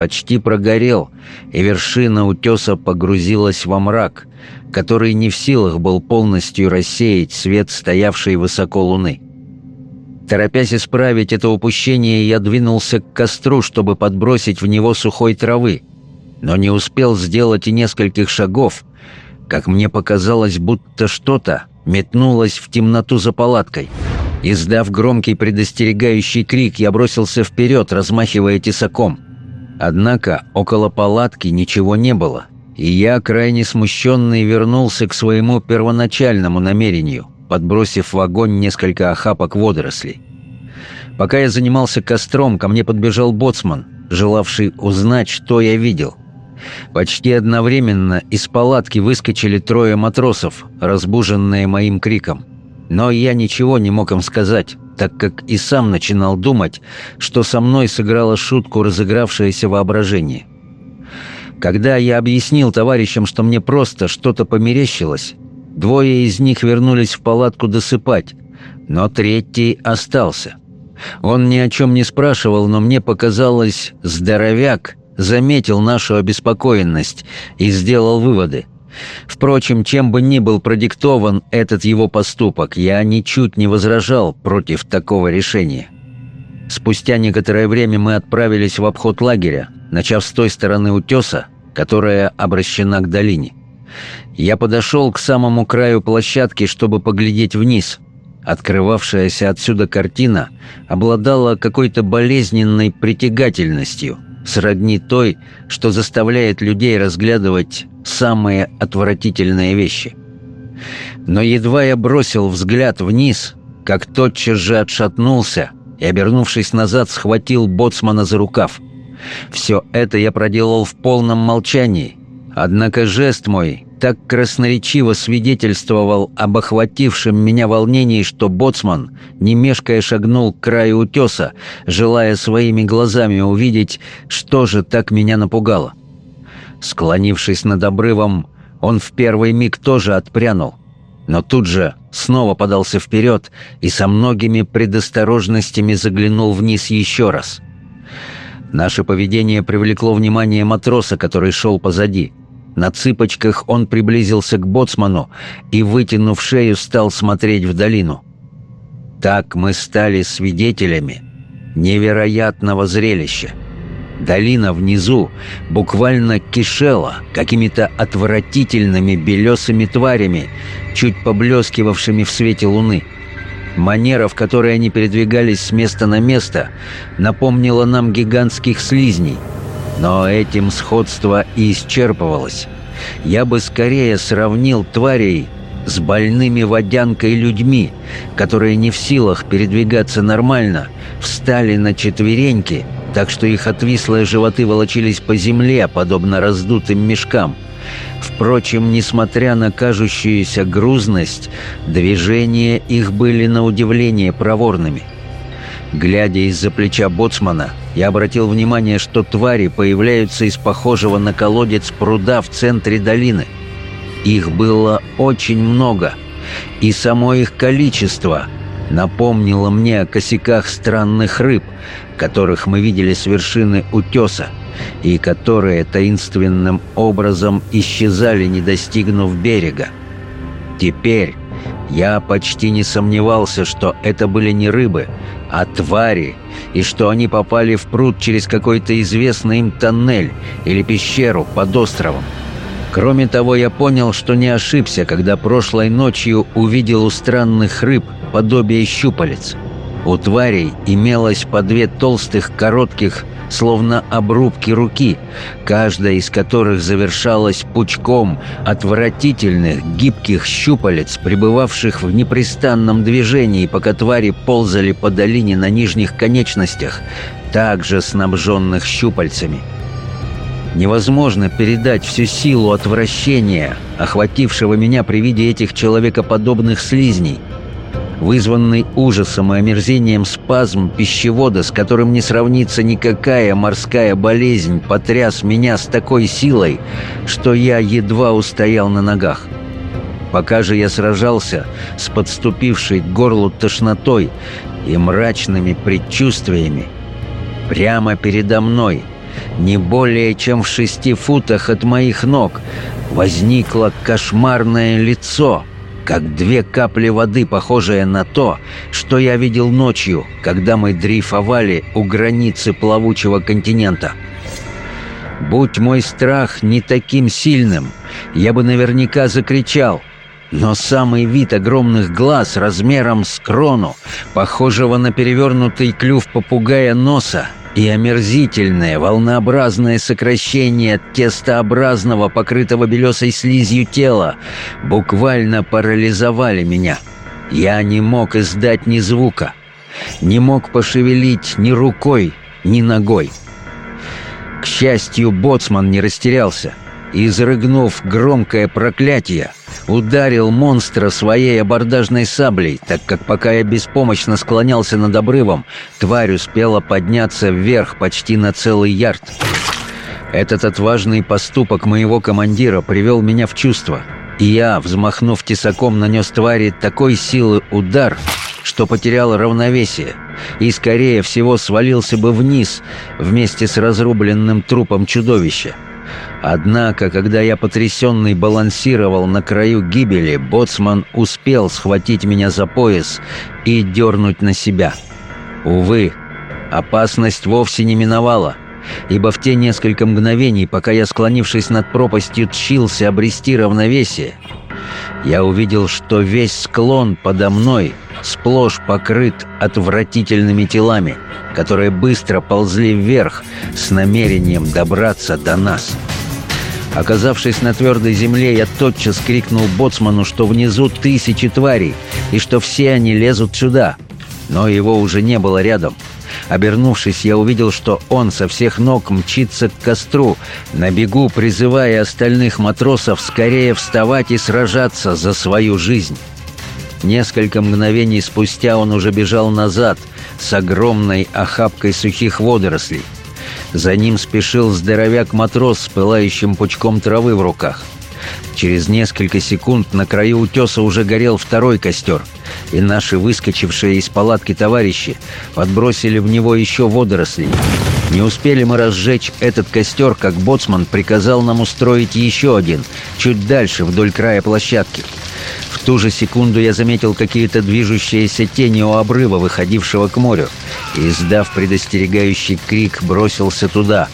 почти прогорел, и вершина утеса погрузилась во мрак, который не в силах был полностью рассеять свет стоявшей высоко луны. Торопясь исправить это упущение, я двинулся к костру, чтобы подбросить в него сухой травы, но не успел сделать и нескольких шагов, как мне показалось, будто что-то метнулось в темноту за палаткой. Издав громкий предостерегающий крик, я бросился вперед, размахивая тесаком — Однако около палатки ничего не было, и я, крайне смущенный, вернулся к своему первоначальному намерению, подбросив в огонь несколько охапок водорослей. Пока я занимался костром, ко мне подбежал боцман, желавший узнать, что я видел. Почти одновременно из палатки выскочили трое матросов, разбуженные моим криком. Но я ничего не мог им сказать так как и сам начинал думать, что со мной сыграло шутку разыгравшееся воображение. Когда я объяснил товарищам, что мне просто что-то померещилось, двое из них вернулись в палатку досыпать, но третий остался. Он ни о чем не спрашивал, но мне показалось, здоровяк заметил нашу обеспокоенность и сделал выводы – Впрочем, чем бы ни был продиктован этот его поступок, я ничуть не возражал против такого решения. Спустя некоторое время мы отправились в обход лагеря, начав с той стороны утеса, которая обращена к долине. Я подошел к самому краю площадки, чтобы поглядеть вниз. Открывавшаяся отсюда картина обладала какой-то болезненной притягательностью – сродни той, что заставляет людей разглядывать самые отвратительные вещи. Но едва я бросил взгляд вниз, как тотчас же отшатнулся и, обернувшись назад, схватил боцмана за рукав. Все это я проделал в полном молчании, однако жест мой так красноречиво свидетельствовал об охватившем меня волнении, что боцман, не мешкая, шагнул к краю утеса, желая своими глазами увидеть, что же так меня напугало. Склонившись над обрывом, он в первый миг тоже отпрянул, но тут же снова подался вперед и со многими предосторожностями заглянул вниз еще раз. Наше поведение привлекло внимание матроса, который шел позади — на цыпочках он приблизился к боцману и, вытянув шею, стал смотреть в долину. Так мы стали свидетелями невероятного зрелища. Долина внизу буквально кишела какими-то отвратительными белесыми тварями, чуть поблескивавшими в свете луны. Манера, в которой они передвигались с места на место, напомнила нам гигантских слизней — но этим сходство и исчерпывалось. Я бы скорее сравнил тварей с больными водянкой людьми, которые не в силах передвигаться нормально, встали на четвереньки, так что их отвислые животы волочились по земле, подобно раздутым мешкам. Впрочем, несмотря на кажущуюся грузность, движения их были на удивление проворными – Глядя из-за плеча боцмана, я обратил внимание, что твари появляются из похожего на колодец пруда в центре долины. Их было очень много, и само их количество напомнило мне о косяках странных рыб, которых мы видели с вершины утеса, и которые таинственным образом исчезали, не достигнув берега. Теперь я почти не сомневался, что это были не рыбы, а твари, и что они попали в пруд через какой-то известный им тоннель или пещеру под островом. Кроме того, я понял, что не ошибся, когда прошлой ночью увидел у странных рыб подобие щупалец – у тварей имелось по две толстых, коротких, словно обрубки руки, каждая из которых завершалась пучком отвратительных, гибких щупалец, пребывавших в непрестанном движении, пока твари ползали по долине на нижних конечностях, также снабженных щупальцами. Невозможно передать всю силу отвращения, охватившего меня при виде этих человекоподобных слизней – Вызванный ужасом и омерзением спазм пищевода, с которым не сравнится никакая морская болезнь, потряс меня с такой силой, что я едва устоял на ногах. Пока же я сражался с подступившей к горлу тошнотой и мрачными предчувствиями, прямо передо мной, не более чем в шести футах от моих ног, возникло кошмарное лицо — как две капли воды, похожие на то, что я видел ночью, когда мы дрейфовали у границы плавучего континента. Будь мой страх не таким сильным, я бы наверняка закричал. Но самый вид огромных глаз размером с крону, похожего на перевернутый клюв попугая носа, и омерзительное, волнообразное сокращение тестообразного, покрытого белесой слизью тела буквально парализовали меня. Я не мог издать ни звука, не мог пошевелить ни рукой, ни ногой. К счастью, боцман не растерялся. и, Изрыгнув громкое проклятие, ударил монстра своей абордажной саблей, так как пока я беспомощно склонялся над обрывом, тварь успела подняться вверх почти на целый ярд. Этот отважный поступок моего командира привел меня в чувство, и я, взмахнув тесаком, нанес твари такой силы удар, что потерял равновесие и, скорее всего, свалился бы вниз вместе с разрубленным трупом чудовища. Однако, когда я потрясенный балансировал на краю гибели, боцман успел схватить меня за пояс и дернуть на себя. Увы, опасность вовсе не миновала, ибо в те несколько мгновений, пока я, склонившись над пропастью, тщился обрести равновесие, я увидел, что весь склон подо мной сплошь покрыт отвратительными телами, которые быстро ползли вверх с намерением добраться до нас». Оказавшись на твердой земле, я тотчас крикнул боцману, что внизу тысячи тварей, и что все они лезут сюда. Но его уже не было рядом. Обернувшись, я увидел, что он со всех ног мчится к костру, на бегу призывая остальных матросов скорее вставать и сражаться за свою жизнь. Несколько мгновений спустя он уже бежал назад с огромной охапкой сухих водорослей – за ним спешил здоровяк-матрос с пылающим пучком травы в руках. Через несколько секунд на краю утеса уже горел второй костер, и наши выскочившие из палатки товарищи подбросили в него еще водорослей. Не успели мы разжечь этот костер, как боцман приказал нам устроить еще один, чуть дальше, вдоль края площадки. В ту же секунду я заметил какие-то движущиеся тени у обрыва, выходившего к морю, и, сдав предостерегающий крик, бросился туда.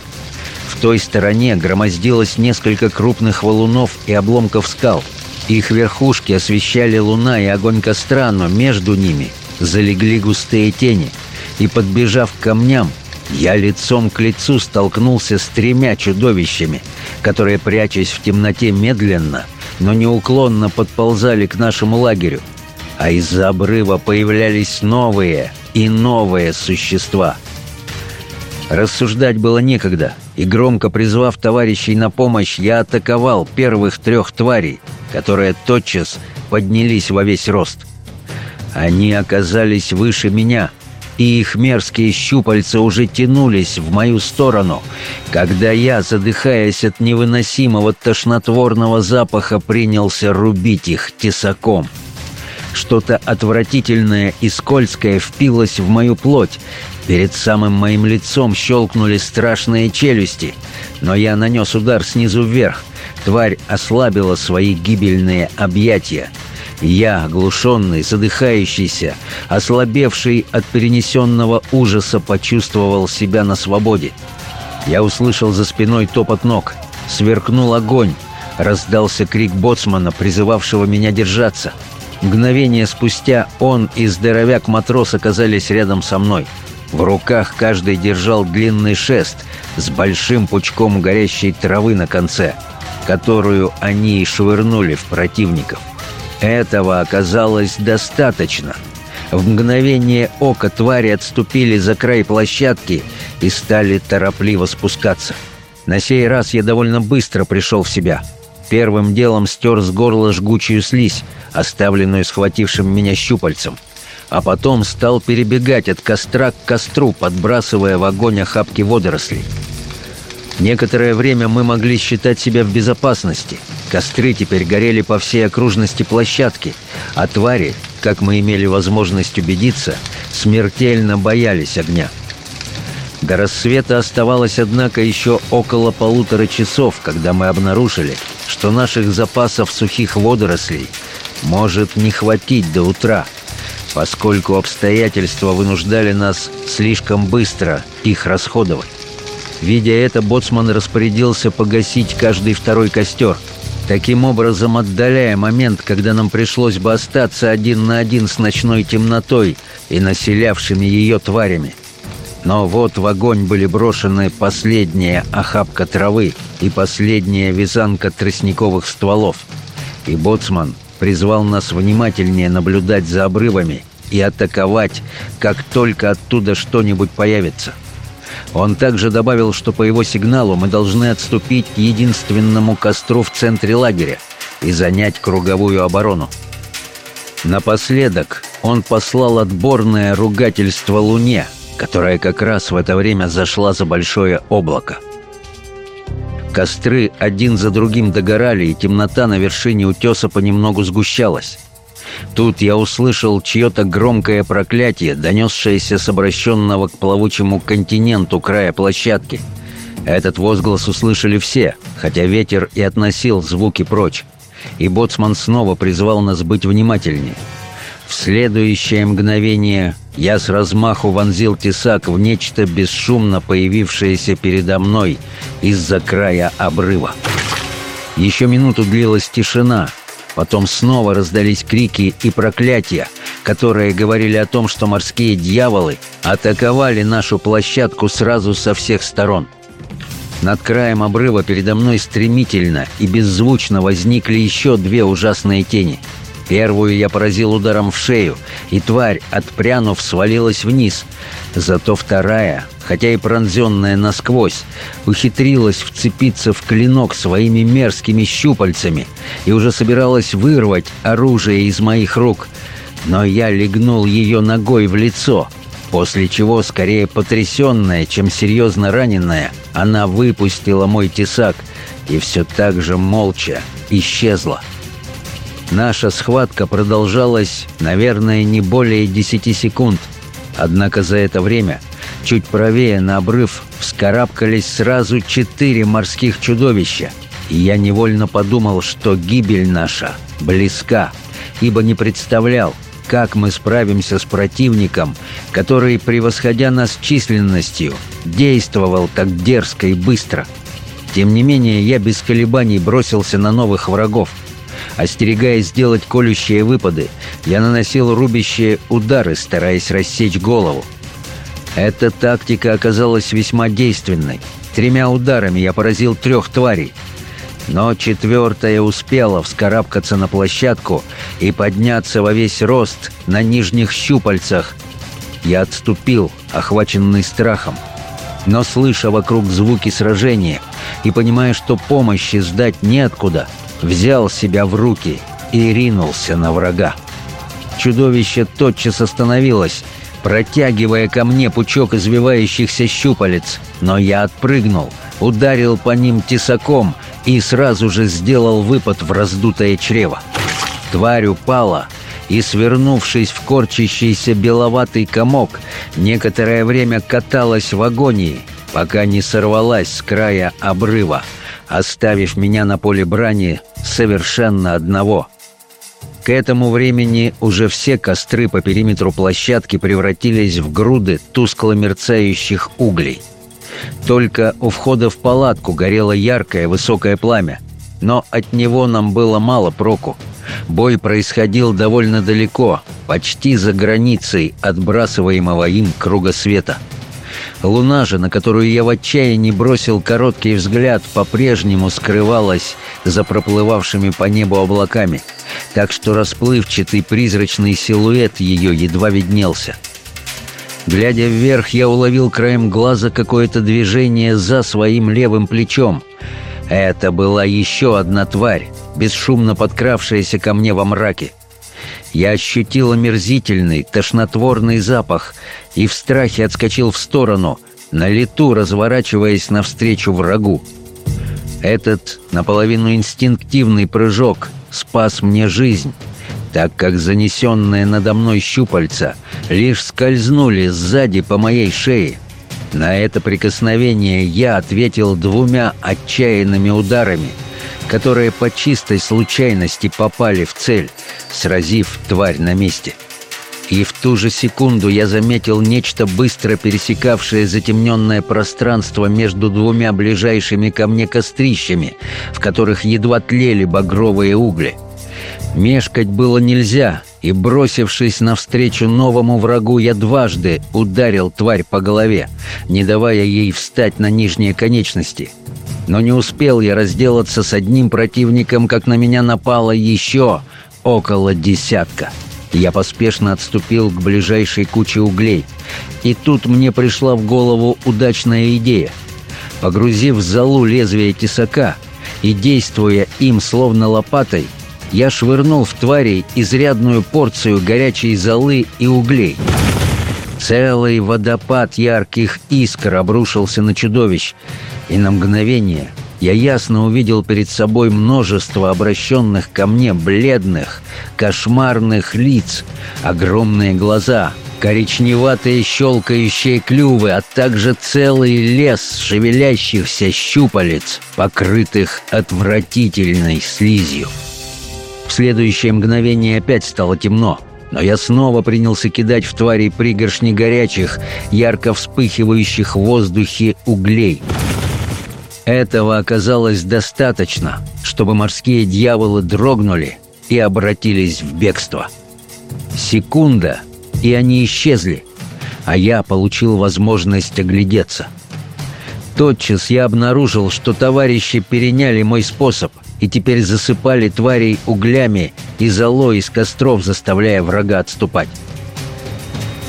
В той стороне громоздилось несколько крупных валунов и обломков скал. Их верхушки освещали луна и огонь костра, но между ними залегли густые тени. И, подбежав к камням, я лицом к лицу столкнулся с тремя чудовищами, которые, прячась в темноте медленно, но неуклонно подползали к нашему лагерю, а из-за обрыва появлялись новые и новые существа. Рассуждать было некогда, и громко призвав товарищей на помощь, я атаковал первых трех тварей, которые тотчас поднялись во весь рост. Они оказались выше меня — и их мерзкие щупальца уже тянулись в мою сторону. Когда я, задыхаясь от невыносимого тошнотворного запаха, принялся рубить их тесаком. Что-то отвратительное и скользкое впилось в мою плоть. Перед самым моим лицом щелкнули страшные челюсти. Но я нанес удар снизу вверх. Тварь ослабила свои гибельные объятия. Я, оглушенный, задыхающийся, ослабевший от перенесенного ужаса, почувствовал себя на свободе. Я услышал за спиной топот ног, сверкнул огонь, раздался крик боцмана, призывавшего меня держаться. Мгновение спустя он и здоровяк-матрос оказались рядом со мной. В руках каждый держал длинный шест с большим пучком горящей травы на конце, которую они и швырнули в противников. — этого оказалось достаточно. В мгновение ока твари отступили за край площадки и стали торопливо спускаться. На сей раз я довольно быстро пришел в себя. Первым делом стер с горла жгучую слизь, оставленную схватившим меня щупальцем. А потом стал перебегать от костра к костру, подбрасывая в огонь охапки водорослей. Некоторое время мы могли считать себя в безопасности. Костры теперь горели по всей окружности площадки, а твари, как мы имели возможность убедиться, смертельно боялись огня. До рассвета оставалось, однако, еще около полутора часов, когда мы обнаружили, что наших запасов сухих водорослей может не хватить до утра, поскольку обстоятельства вынуждали нас слишком быстро их расходовать. Видя это, боцман распорядился погасить каждый второй костер, таким образом отдаляя момент, когда нам пришлось бы остаться один на один с ночной темнотой и населявшими ее тварями. Но вот в огонь были брошены последняя охапка травы и последняя вязанка тростниковых стволов. И боцман призвал нас внимательнее наблюдать за обрывами и атаковать, как только оттуда что-нибудь появится. — он также добавил, что по его сигналу мы должны отступить к единственному костру в центре лагеря и занять круговую оборону. Напоследок он послал отборное ругательство Луне, которая как раз в это время зашла за большое облако. Костры один за другим догорали, и темнота на вершине утеса понемногу сгущалась. Тут я услышал чье-то громкое проклятие, донесшееся с обращенного к плавучему континенту края площадки. Этот возглас услышали все, хотя ветер и относил звуки прочь. И боцман снова призвал нас быть внимательнее. В следующее мгновение я с размаху вонзил тесак в нечто бесшумно появившееся передо мной из-за края обрыва. Еще минуту длилась тишина — Потом снова раздались крики и проклятия, которые говорили о том, что морские дьяволы атаковали нашу площадку сразу со всех сторон. Над краем обрыва передо мной стремительно и беззвучно возникли еще две ужасные тени. Первую я поразил ударом в шею, и тварь, отпрянув, свалилась вниз. Зато вторая хотя и пронзенная насквозь, ухитрилась вцепиться в клинок своими мерзкими щупальцами и уже собиралась вырвать оружие из моих рук. Но я легнул ее ногой в лицо, после чего, скорее потрясенная, чем серьезно раненная, она выпустила мой тесак и все так же молча исчезла. Наша схватка продолжалась, наверное, не более 10 секунд. Однако за это время Чуть правее на обрыв вскарабкались сразу четыре морских чудовища. И я невольно подумал, что гибель наша близка, ибо не представлял, как мы справимся с противником, который, превосходя нас численностью, действовал так дерзко и быстро. Тем не менее, я без колебаний бросился на новых врагов. Остерегаясь сделать колющие выпады, я наносил рубящие удары, стараясь рассечь голову. Эта тактика оказалась весьма действенной. Тремя ударами я поразил трех тварей. Но четвертая успела вскарабкаться на площадку и подняться во весь рост на нижних щупальцах. Я отступил, охваченный страхом. Но слыша вокруг звуки сражения и понимая, что помощи ждать неоткуда, взял себя в руки и ринулся на врага. Чудовище тотчас остановилось — протягивая ко мне пучок извивающихся щупалец, но я отпрыгнул, ударил по ним тесаком и сразу же сделал выпад в раздутое чрево. Тварь упала, и, свернувшись в корчащийся беловатый комок, некоторое время каталась в агонии, пока не сорвалась с края обрыва, оставив меня на поле брани совершенно одного — к этому времени уже все костры по периметру площадки превратились в груды тускло мерцающих углей. Только у входа в палатку горело яркое высокое пламя. Но от него нам было мало проку. Бой происходил довольно далеко, почти за границей отбрасываемого им круга света – Луна же, на которую я в отчаянии бросил короткий взгляд, по-прежнему скрывалась за проплывавшими по небу облаками, так что расплывчатый призрачный силуэт ее едва виднелся. Глядя вверх, я уловил краем глаза какое-то движение за своим левым плечом. Это была еще одна тварь, бесшумно подкравшаяся ко мне во мраке. Я ощутил омерзительный, тошнотворный запах и в страхе отскочил в сторону, на лету разворачиваясь навстречу врагу. Этот наполовину инстинктивный прыжок спас мне жизнь, так как занесенные надо мной щупальца лишь скользнули сзади по моей шее. На это прикосновение я ответил двумя отчаянными ударами – которые по чистой случайности попали в цель, сразив тварь на месте. И в ту же секунду я заметил нечто быстро пересекавшее затемненное пространство между двумя ближайшими ко мне кострищами, в которых едва тлели багровые угли. Мешкать было нельзя, и, бросившись навстречу новому врагу, я дважды ударил тварь по голове, не давая ей встать на нижние конечности. Но не успел я разделаться с одним противником, как на меня напало еще около десятка. Я поспешно отступил к ближайшей куче углей. И тут мне пришла в голову удачная идея. Погрузив в залу лезвие тесака и действуя им словно лопатой, я швырнул в тварей изрядную порцию горячей золы и углей. Целый водопад ярких искр обрушился на чудовищ, и на мгновение я ясно увидел перед собой множество обращенных ко мне бледных, кошмарных лиц, огромные глаза, коричневатые щелкающие клювы, а также целый лес шевелящихся щупалец, покрытых отвратительной слизью. В следующее мгновение опять стало темно. Но я снова принялся кидать в твари пригоршни горячих, ярко вспыхивающих в воздухе углей. Этого оказалось достаточно, чтобы морские дьяволы дрогнули и обратились в бегство. Секунда, и они исчезли, а я получил возможность оглядеться. Тотчас я обнаружил, что товарищи переняли мой способ – и теперь засыпали тварей углями и золой из костров, заставляя врага отступать.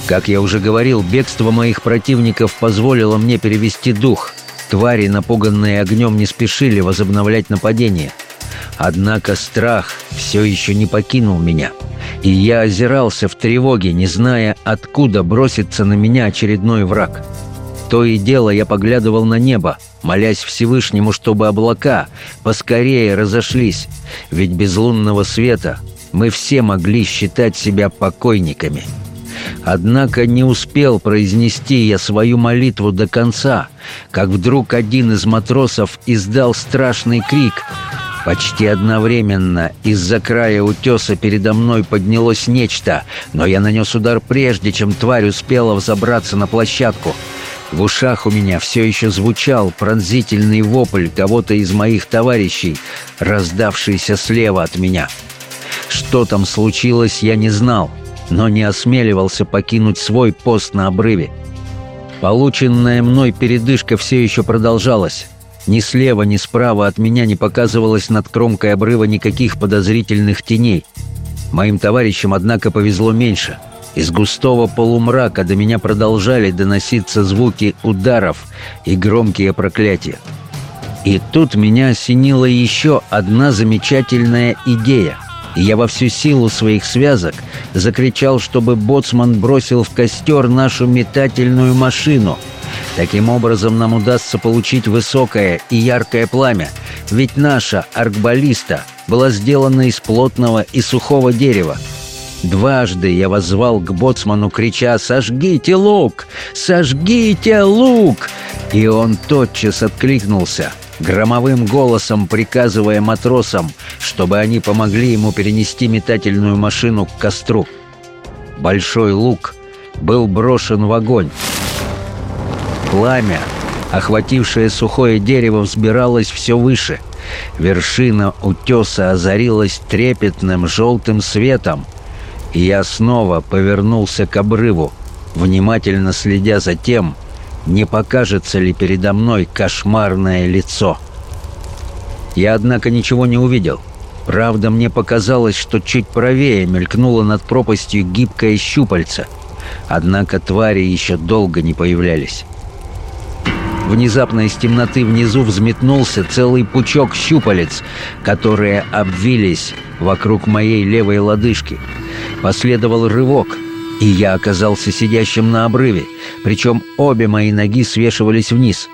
Как я уже говорил, бегство моих противников позволило мне перевести дух. Твари, напуганные огнем, не спешили возобновлять нападение. Однако страх все еще не покинул меня, и я озирался в тревоге, не зная, откуда бросится на меня очередной враг. «Враг» То и дело я поглядывал на небо, молясь Всевышнему, чтобы облака поскорее разошлись, ведь без лунного света мы все могли считать себя покойниками. Однако не успел произнести я свою молитву до конца, как вдруг один из матросов издал страшный крик. Почти одновременно из-за края утеса передо мной поднялось нечто, но я нанес удар прежде, чем тварь успела взобраться на площадку — в ушах у меня все еще звучал пронзительный вопль кого-то из моих товарищей, раздавшийся слева от меня. Что там случилось, я не знал, но не осмеливался покинуть свой пост на обрыве. Полученная мной передышка все еще продолжалась. Ни слева, ни справа от меня не показывалось над кромкой обрыва никаких подозрительных теней. Моим товарищам, однако, повезло меньше — из густого полумрака до меня продолжали доноситься звуки ударов и громкие проклятия. И тут меня осенила еще одна замечательная идея. Я во всю силу своих связок закричал, чтобы боцман бросил в костер нашу метательную машину. Таким образом нам удастся получить высокое и яркое пламя, ведь наша аркбаллиста была сделана из плотного и сухого дерева – Дважды я возвал к боцману, крича «Сожгите лук! Сожгите лук!» И он тотчас откликнулся – громовым голосом приказывая матросам, чтобы они помогли ему перенести метательную машину к костру. Большой лук был брошен в огонь. Пламя, охватившее сухое дерево, взбиралось все выше. Вершина утеса озарилась трепетным желтым светом – и я снова повернулся к обрыву, внимательно следя за тем, не покажется ли передо мной кошмарное лицо. Я, однако, ничего не увидел. Правда, мне показалось, что чуть правее мелькнуло над пропастью гибкое щупальце. Однако твари еще долго не появлялись. Внезапно из темноты внизу взметнулся целый пучок щупалец, которые обвились вокруг моей левой лодыжки. Последовал рывок, и я оказался сидящим на обрыве, причем обе мои ноги свешивались вниз.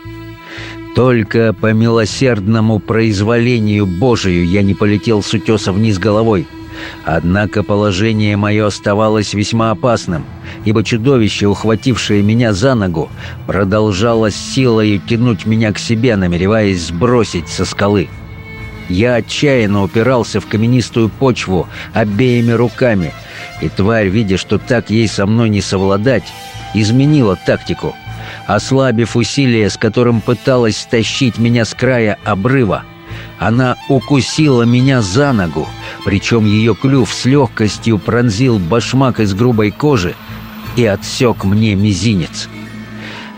Только по милосердному произволению Божию я не полетел с утеса вниз головой — Однако положение мое оставалось весьма опасным, ибо чудовище, ухватившее меня за ногу, продолжало силой тянуть меня к себе, намереваясь сбросить со скалы. Я отчаянно упирался в каменистую почву обеими руками, и тварь, видя, что так ей со мной не совладать, изменила тактику. Ослабив усилие, с которым пыталась стащить меня с края обрыва, она укусила меня за ногу — причем ее клюв с легкостью пронзил башмак из грубой кожи и отсек мне мизинец.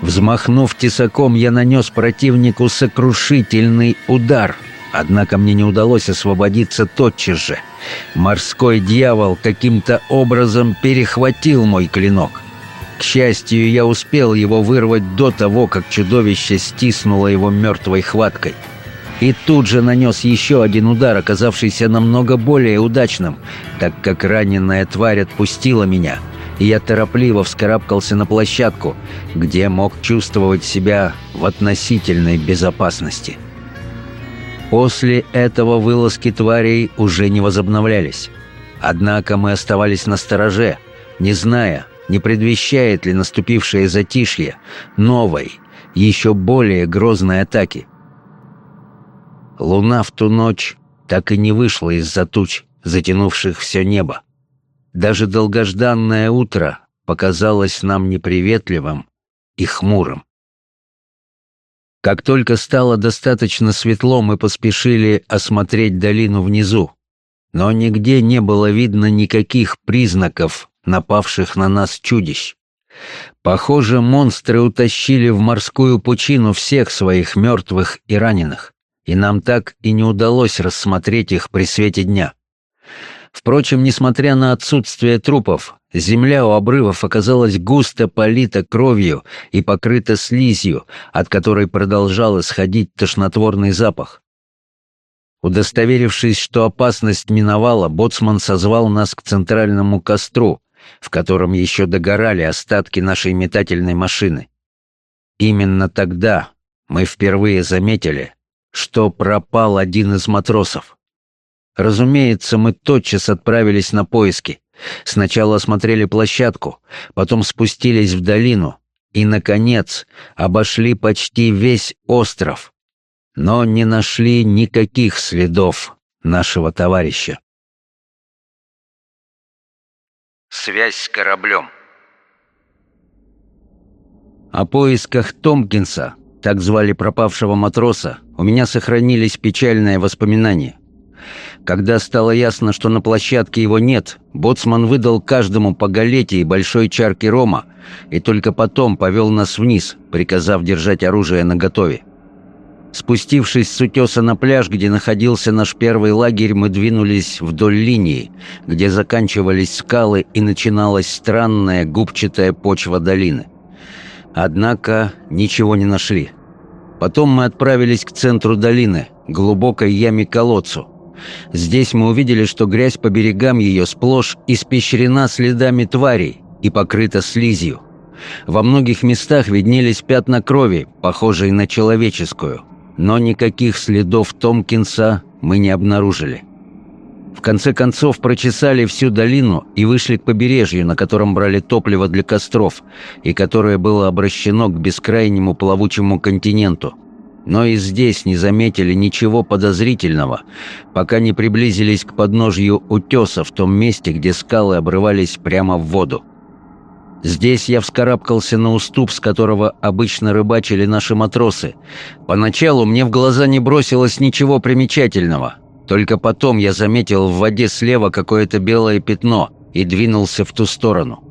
Взмахнув тесаком, я нанес противнику сокрушительный удар, однако мне не удалось освободиться тотчас же. Морской дьявол каким-то образом перехватил мой клинок. К счастью, я успел его вырвать до того, как чудовище стиснуло его мертвой хваткой — и тут же нанес еще один удар, оказавшийся намного более удачным, так как раненая тварь отпустила меня. И я торопливо вскарабкался на площадку, где мог чувствовать себя в относительной безопасности. После этого вылазки тварей уже не возобновлялись. Однако мы оставались на стороже, не зная, не предвещает ли наступившее затишье новой, еще более грозной атаки – Луна в ту ночь так и не вышла из-за туч, затянувших все небо. Даже долгожданное утро показалось нам неприветливым и хмурым. Как только стало достаточно светло, мы поспешили осмотреть долину внизу, но нигде не было видно никаких признаков напавших на нас чудищ. Похоже, монстры утащили в морскую пучину всех своих мертвых и раненых и нам так и не удалось рассмотреть их при свете дня. Впрочем, несмотря на отсутствие трупов, земля у обрывов оказалась густо полита кровью и покрыта слизью, от которой продолжал исходить тошнотворный запах. Удостоверившись, что опасность миновала, боцман созвал нас к центральному костру, в котором еще догорали остатки нашей метательной машины. Именно тогда мы впервые заметили, что пропал один из матросов. Разумеется, мы тотчас отправились на поиски. Сначала осмотрели площадку, потом спустились в долину и, наконец, обошли почти весь остров, но не нашли никаких следов нашего товарища. Связь с кораблем О поисках Томпкинса так звали пропавшего матроса, у меня сохранились печальные воспоминания. Когда стало ясно, что на площадке его нет, боцман выдал каждому по галете и большой чарке рома, и только потом повел нас вниз, приказав держать оружие наготове. Спустившись с утеса на пляж, где находился наш первый лагерь, мы двинулись вдоль линии, где заканчивались скалы и начиналась странная губчатая почва долины. Однако ничего не нашли. Потом мы отправились к центру долины, глубокой яме-колодцу. Здесь мы увидели, что грязь по берегам ее сплошь испещрена следами тварей и покрыта слизью. Во многих местах виднелись пятна крови, похожие на человеческую, но никаких следов Томкинса мы не обнаружили. В конце концов прочесали всю долину и вышли к побережью, на котором брали топливо для костров, и которое было обращено к бескрайнему плавучему континенту. Но и здесь не заметили ничего подозрительного, пока не приблизились к подножью утеса в том месте, где скалы обрывались прямо в воду. Здесь я вскарабкался на уступ, с которого обычно рыбачили наши матросы. Поначалу мне в глаза не бросилось ничего примечательного – только потом я заметил в воде слева какое-то белое пятно и двинулся в ту сторону.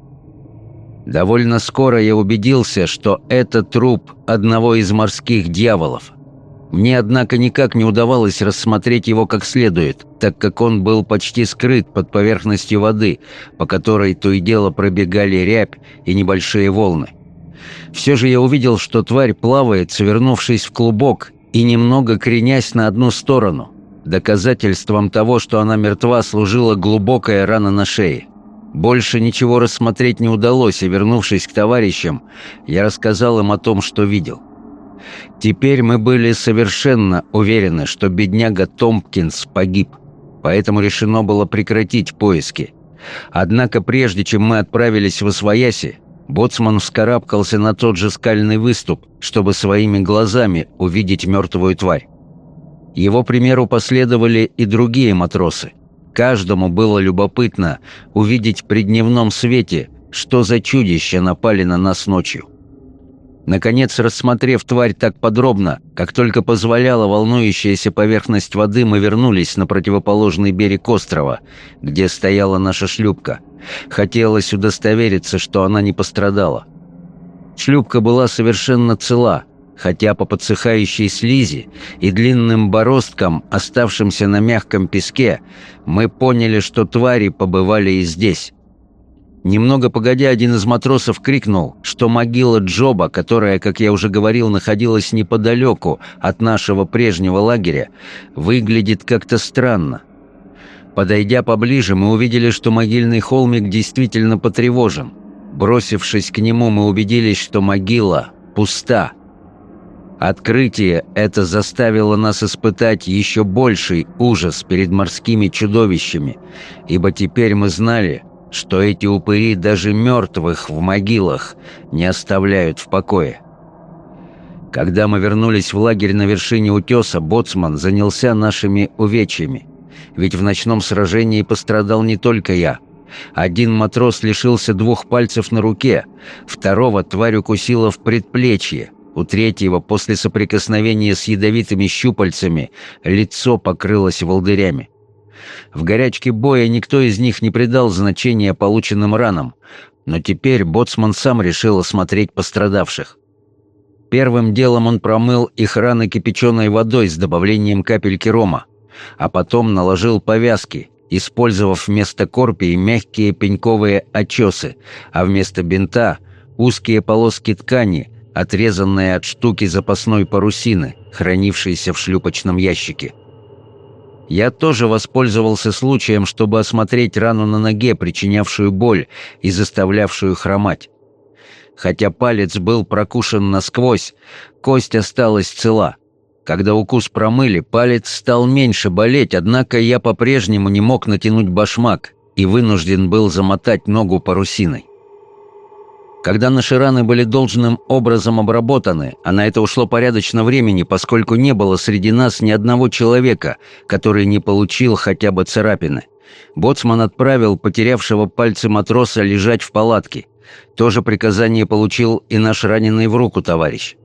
Довольно скоро я убедился, что это труп одного из морских дьяволов. Мне, однако, никак не удавалось рассмотреть его как следует, так как он был почти скрыт под поверхностью воды, по которой то и дело пробегали рябь и небольшие волны. Все же я увидел, что тварь плавает, свернувшись в клубок и немного кренясь на одну сторону. Доказательством того, что она мертва, служила глубокая рана на шее. Больше ничего рассмотреть не удалось, и, вернувшись к товарищам, я рассказал им о том, что видел. Теперь мы были совершенно уверены, что бедняга Томпкинс погиб, поэтому решено было прекратить поиски. Однако прежде чем мы отправились в Освояси, Боцман вскарабкался на тот же скальный выступ, чтобы своими глазами увидеть мертвую тварь. Его примеру последовали и другие матросы. Каждому было любопытно увидеть при дневном свете, что за чудище напали на нас ночью. Наконец, рассмотрев тварь так подробно, как только позволяла волнующаяся поверхность воды, мы вернулись на противоположный берег острова, где стояла наша шлюпка. Хотелось удостовериться, что она не пострадала. Шлюпка была совершенно цела – хотя по подсыхающей слизи и длинным бороздкам, оставшимся на мягком песке, мы поняли, что твари побывали и здесь. Немного погодя, один из матросов крикнул, что могила Джоба, которая, как я уже говорил, находилась неподалеку от нашего прежнего лагеря, выглядит как-то странно. Подойдя поближе, мы увидели, что могильный холмик действительно потревожен. Бросившись к нему, мы убедились, что могила пуста – Открытие это заставило нас испытать еще больший ужас перед морскими чудовищами, ибо теперь мы знали, что эти упыри даже мертвых в могилах не оставляют в покое. Когда мы вернулись в лагерь на вершине утеса, боцман занялся нашими увечьями. Ведь в ночном сражении пострадал не только я. Один матрос лишился двух пальцев на руке, второго тварь укусила в предплечье – у третьего, после соприкосновения с ядовитыми щупальцами, лицо покрылось волдырями. В горячке боя никто из них не придал значения полученным ранам, но теперь боцман сам решил осмотреть пострадавших. Первым делом он промыл их раны кипяченой водой с добавлением капельки рома, а потом наложил повязки, использовав вместо корпии мягкие пеньковые очесы, а вместо бинта – узкие полоски ткани, отрезанная от штуки запасной парусины, хранившейся в шлюпочном ящике. Я тоже воспользовался случаем, чтобы осмотреть рану на ноге, причинявшую боль и заставлявшую хромать. Хотя палец был прокушен насквозь, кость осталась цела. Когда укус промыли, палец стал меньше болеть, однако я по-прежнему не мог натянуть башмак и вынужден был замотать ногу парусиной. Когда наши раны были должным образом обработаны, а на это ушло порядочно времени, поскольку не было среди нас ни одного человека, который не получил хотя бы царапины. Боцман отправил потерявшего пальцы матроса лежать в палатке. То же приказание получил и наш раненый в руку товарищ.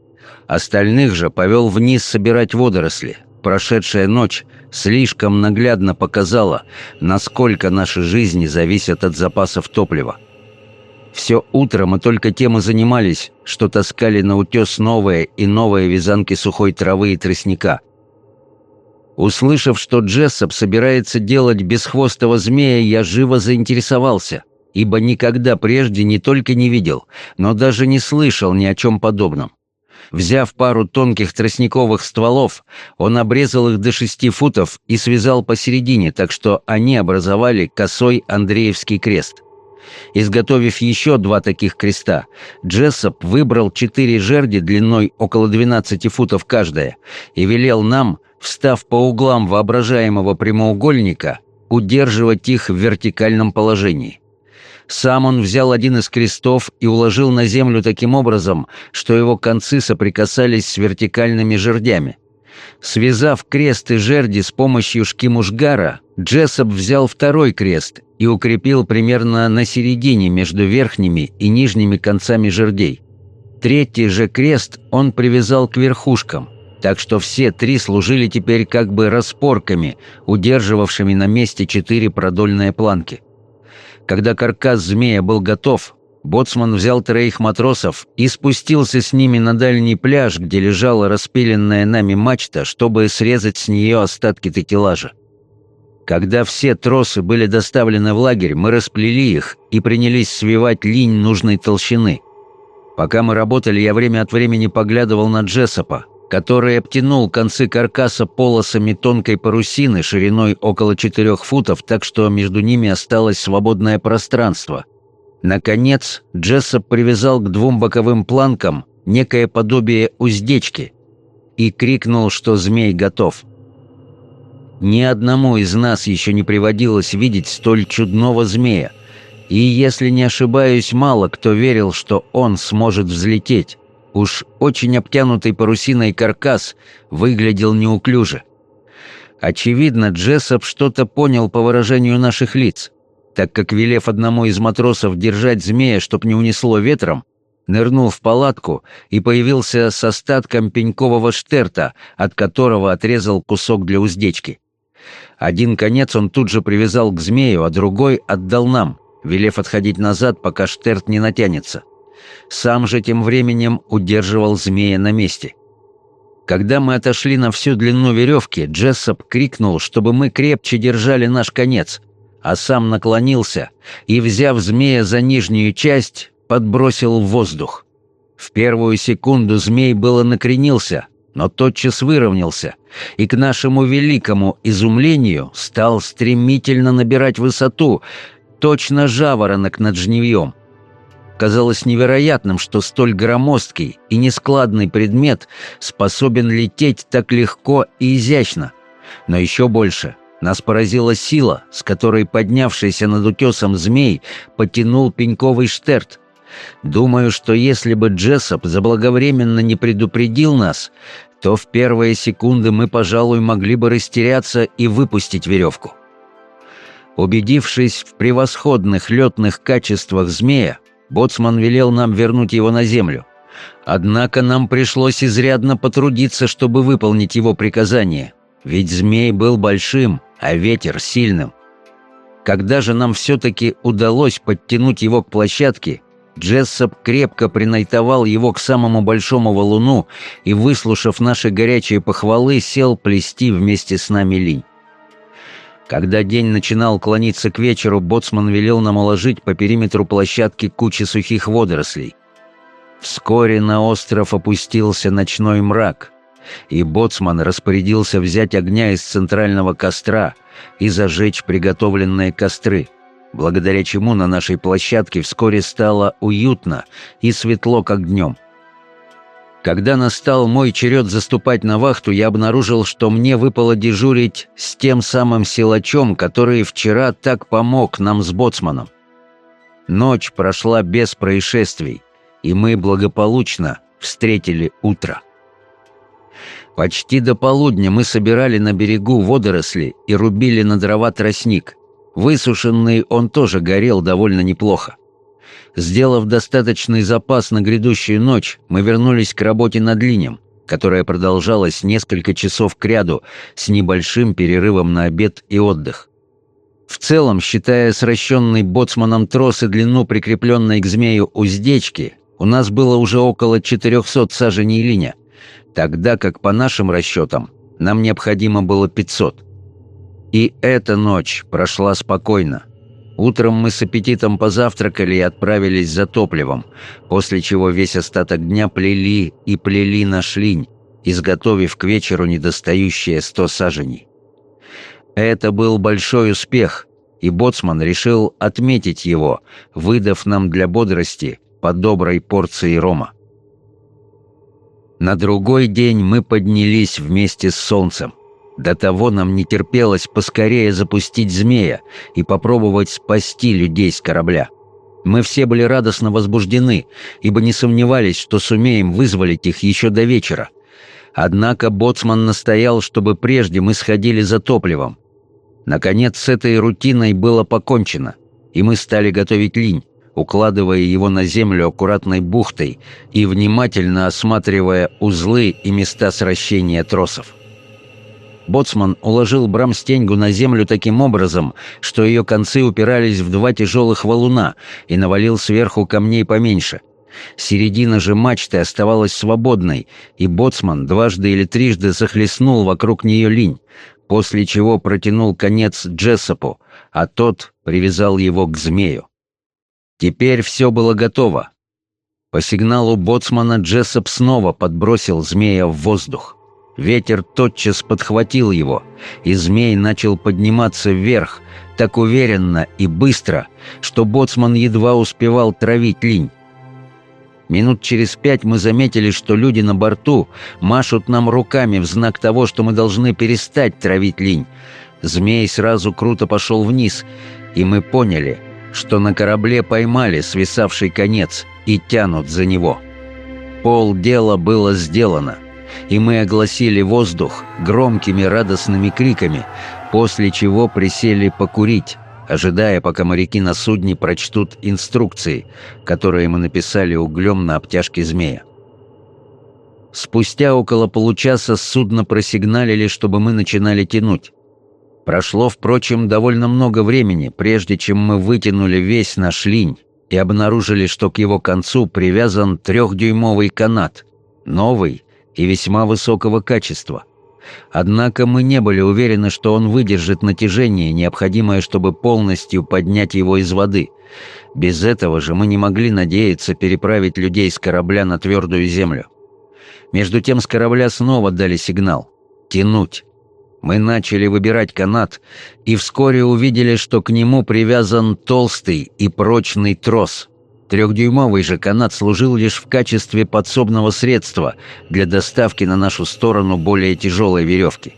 Остальных же повел вниз собирать водоросли. Прошедшая ночь слишком наглядно показала, насколько наши жизни зависят от запасов топлива. Все утро мы только тем и занимались, что таскали на утес новые и новые вязанки сухой травы и тростника. Услышав, что Джессоп собирается делать бесхвостого змея, я живо заинтересовался, ибо никогда прежде не только не видел, но даже не слышал ни о чем подобном. Взяв пару тонких тростниковых стволов, он обрезал их до шести футов и связал посередине, так что они образовали косой Андреевский крест – Изготовив еще два таких креста, Джессоп выбрал четыре жерди длиной около 12 футов каждая и велел нам, встав по углам воображаемого прямоугольника, удерживать их в вертикальном положении. Сам он взял один из крестов и уложил на землю таким образом, что его концы соприкасались с вертикальными жердями. Связав крест и жерди с помощью шкимушгара, Джессоп взял второй крест и укрепил примерно на середине между верхними и нижними концами жердей. Третий же крест он привязал к верхушкам, так что все три служили теперь как бы распорками, удерживавшими на месте четыре продольные планки. Когда каркас змея был готов, Боцман взял троих матросов и спустился с ними на дальний пляж, где лежала распиленная нами мачта, чтобы срезать с нее остатки текелажа. Когда все тросы были доставлены в лагерь, мы расплели их и принялись свивать линь нужной толщины. Пока мы работали, я время от времени поглядывал на Джессопа, который обтянул концы каркаса полосами тонкой парусины шириной около 4 футов, так что между ними осталось свободное пространство. Наконец, Джессоп привязал к двум боковым планкам некое подобие уздечки и крикнул, что змей готов. Ни одному из нас еще не приводилось видеть столь чудного змея. И, если не ошибаюсь, мало кто верил, что он сможет взлететь. Уж очень обтянутый парусиной каркас выглядел неуклюже. Очевидно, Джессоп что-то понял по выражению наших лиц, так как, велев одному из матросов держать змея, чтоб не унесло ветром, нырнул в палатку и появился с остатком пенькового штерта, от которого отрезал кусок для уздечки. Один конец он тут же привязал к змею, а другой отдал нам, велев отходить назад, пока штерт не натянется. Сам же тем временем удерживал змея на месте. Когда мы отошли на всю длину веревки, Джессоп крикнул, чтобы мы крепче держали наш конец, а сам наклонился и, взяв змея за нижнюю часть, подбросил в воздух. В первую секунду змей было накренился, но тотчас выровнялся и к нашему великому изумлению стал стремительно набирать высоту, точно жаворонок над жневьем. Казалось невероятным, что столь громоздкий и нескладный предмет способен лететь так легко и изящно. Но еще больше нас поразила сила, с которой поднявшийся над утесом змей потянул пеньковый штерт, Думаю, что если бы Джессоп заблаговременно не предупредил нас, то в первые секунды мы, пожалуй, могли бы растеряться и выпустить веревку. Убедившись в превосходных летных качествах змея, Боцман велел нам вернуть его на землю. Однако нам пришлось изрядно потрудиться, чтобы выполнить его приказание, ведь змей был большим, а ветер сильным. Когда же нам все-таки удалось подтянуть его к площадке, Джессоп крепко принайтовал его к самому большому валуну и, выслушав наши горячие похвалы, сел плести вместе с нами линь. Когда день начинал клониться к вечеру, боцман велел нам уложить по периметру площадки кучи сухих водорослей. Вскоре на остров опустился ночной мрак, и боцман распорядился взять огня из центрального костра и зажечь приготовленные костры — благодаря чему на нашей площадке вскоре стало уютно и светло, как днем. Когда настал мой черед заступать на вахту, я обнаружил, что мне выпало дежурить с тем самым силачом, который вчера так помог нам с боцманом. Ночь прошла без происшествий, и мы благополучно встретили утро. Почти до полудня мы собирали на берегу водоросли и рубили на дрова тростник. Высушенный он тоже горел довольно неплохо. Сделав достаточный запас на грядущую ночь, мы вернулись к работе над линем, которая продолжалась несколько часов кряду с небольшим перерывом на обед и отдых. В целом, считая сращенный боцманом трос и длину прикрепленной к змею уздечки, у нас было уже около 400 саженей линя, тогда как по нашим расчетам нам необходимо было 500. И эта ночь прошла спокойно. Утром мы с аппетитом позавтракали и отправились за топливом, после чего весь остаток дня плели и плели наш линь, изготовив к вечеру недостающие сто саженей. Это был большой успех, и Боцман решил отметить его, выдав нам для бодрости по доброй порции рома. На другой день мы поднялись вместе с солнцем. До того нам не терпелось поскорее запустить змея и попробовать спасти людей с корабля. Мы все были радостно возбуждены, ибо не сомневались, что сумеем вызволить их еще до вечера. Однако Боцман настоял, чтобы прежде мы сходили за топливом. Наконец, с этой рутиной было покончено, и мы стали готовить линь, укладывая его на землю аккуратной бухтой и внимательно осматривая узлы и места сращения тросов. Боцман уложил брамстеньгу на землю таким образом, что ее концы упирались в два тяжелых валуна и навалил сверху камней поменьше. Середина же мачты оставалась свободной, и боцман дважды или трижды захлестнул вокруг нее линь, после чего протянул конец Джессопу, а тот привязал его к змею. Теперь все было готово. По сигналу боцмана Джессоп снова подбросил змея в воздух. Ветер тотчас подхватил его, и змей начал подниматься вверх, так уверенно и быстро, что боцман едва успевал травить линь. Минут через пять мы заметили, что люди на борту машут нам руками в знак того, что мы должны перестать травить линь. Змей сразу круто пошел вниз, и мы поняли, что на корабле поймали свисавший конец и тянут за него. Пол дела было сделано — и мы огласили воздух громкими радостными криками, после чего присели покурить, ожидая, пока моряки на судне прочтут инструкции, которые мы написали углем на обтяжке змея. Спустя около получаса судно просигналили, чтобы мы начинали тянуть. Прошло, впрочем, довольно много времени, прежде чем мы вытянули весь наш линь и обнаружили, что к его концу привязан трехдюймовый канат, новый, и весьма высокого качества. Однако мы не были уверены, что он выдержит натяжение, необходимое, чтобы полностью поднять его из воды. Без этого же мы не могли надеяться переправить людей с корабля на твердую землю. Между тем с корабля снова дали сигнал «тянуть». Мы начали выбирать канат и вскоре увидели, что к нему привязан толстый и прочный трос. Трехдюймовый же канат служил лишь в качестве подсобного средства для доставки на нашу сторону более тяжелой веревки.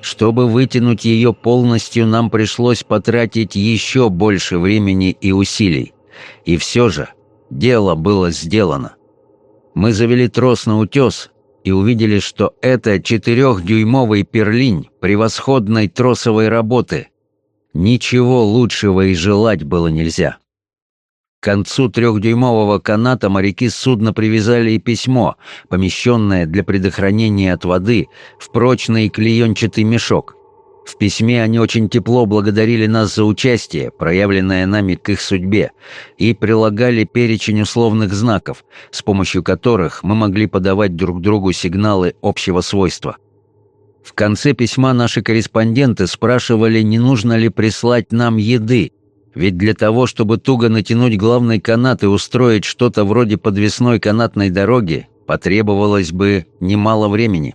Чтобы вытянуть ее полностью, нам пришлось потратить еще больше времени и усилий. И все же дело было сделано. Мы завели трос на утес и увидели, что это четырехдюймовый перлинь превосходной тросовой работы. Ничего лучшего и желать было нельзя. К концу трехдюймового каната моряки с судна привязали и письмо, помещенное для предохранения от воды в прочный клеенчатый мешок. В письме они очень тепло благодарили нас за участие, проявленное нами к их судьбе, и прилагали перечень условных знаков, с помощью которых мы могли подавать друг другу сигналы общего свойства. В конце письма наши корреспонденты спрашивали, не нужно ли прислать нам еды – ведь для того, чтобы туго натянуть главный канат и устроить что-то вроде подвесной канатной дороги, потребовалось бы немало времени.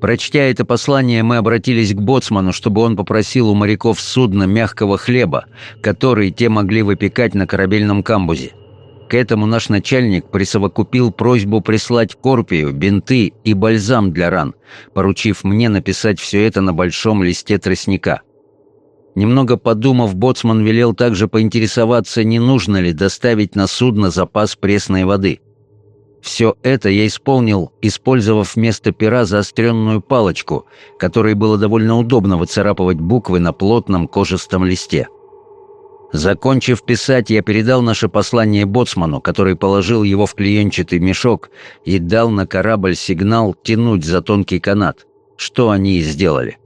Прочтя это послание, мы обратились к боцману, чтобы он попросил у моряков судна мягкого хлеба, который те могли выпекать на корабельном камбузе. К этому наш начальник присовокупил просьбу прислать корпию, бинты и бальзам для ран, поручив мне написать все это на большом листе тростника – Немного подумав, боцман велел также поинтересоваться, не нужно ли доставить на судно запас пресной воды. Все это я исполнил, использовав вместо пера заостренную палочку, которой было довольно удобно выцарапывать буквы на плотном кожистом листе. Закончив писать, я передал наше послание боцману, который положил его в клеенчатый мешок и дал на корабль сигнал тянуть за тонкий канат, что они и сделали.